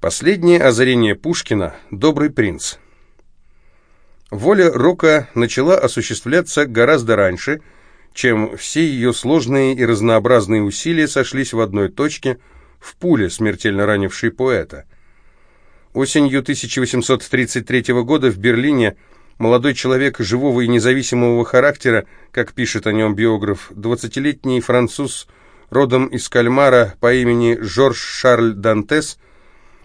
Последнее озарение Пушкина «Добрый принц». Воля Рока начала осуществляться гораздо раньше, чем все ее сложные и разнообразные усилия сошлись в одной точке в пуле, смертельно ранившей поэта. Осенью 1833 года в Берлине молодой человек живого и независимого характера, как пишет о нем биограф, 20-летний француз родом из Кальмара по имени Жорж Шарль Дантес –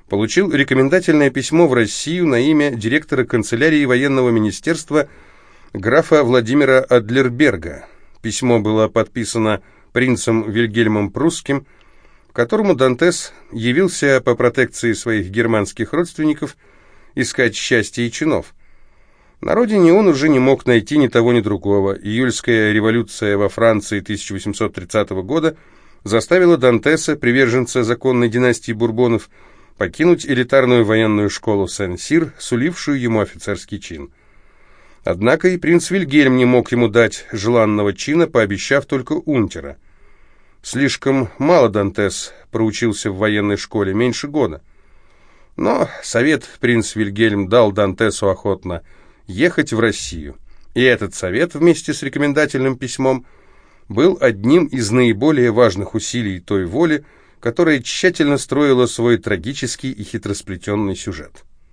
получил рекомендательное письмо в Россию на имя директора канцелярии военного министерства графа Владимира Адлерберга. Письмо было подписано принцем Вильгельмом Прусским, которому Дантес явился по протекции своих германских родственников искать счастья и чинов. На родине он уже не мог найти ни того, ни другого. Июльская революция во Франции 1830 года заставила Дантеса, приверженца законной династии Бурбонов, покинуть элитарную военную школу Сен-Сир, сулившую ему офицерский чин. Однако и принц Вильгельм не мог ему дать желанного чина, пообещав только унтера. Слишком мало Дантес проучился в военной школе, меньше года. Но совет принц Вильгельм дал Дантесу охотно ехать в Россию. И этот совет вместе с рекомендательным письмом был одним из наиболее важных усилий той воли, которая тщательно строила свой трагический и хитросплетенный сюжет.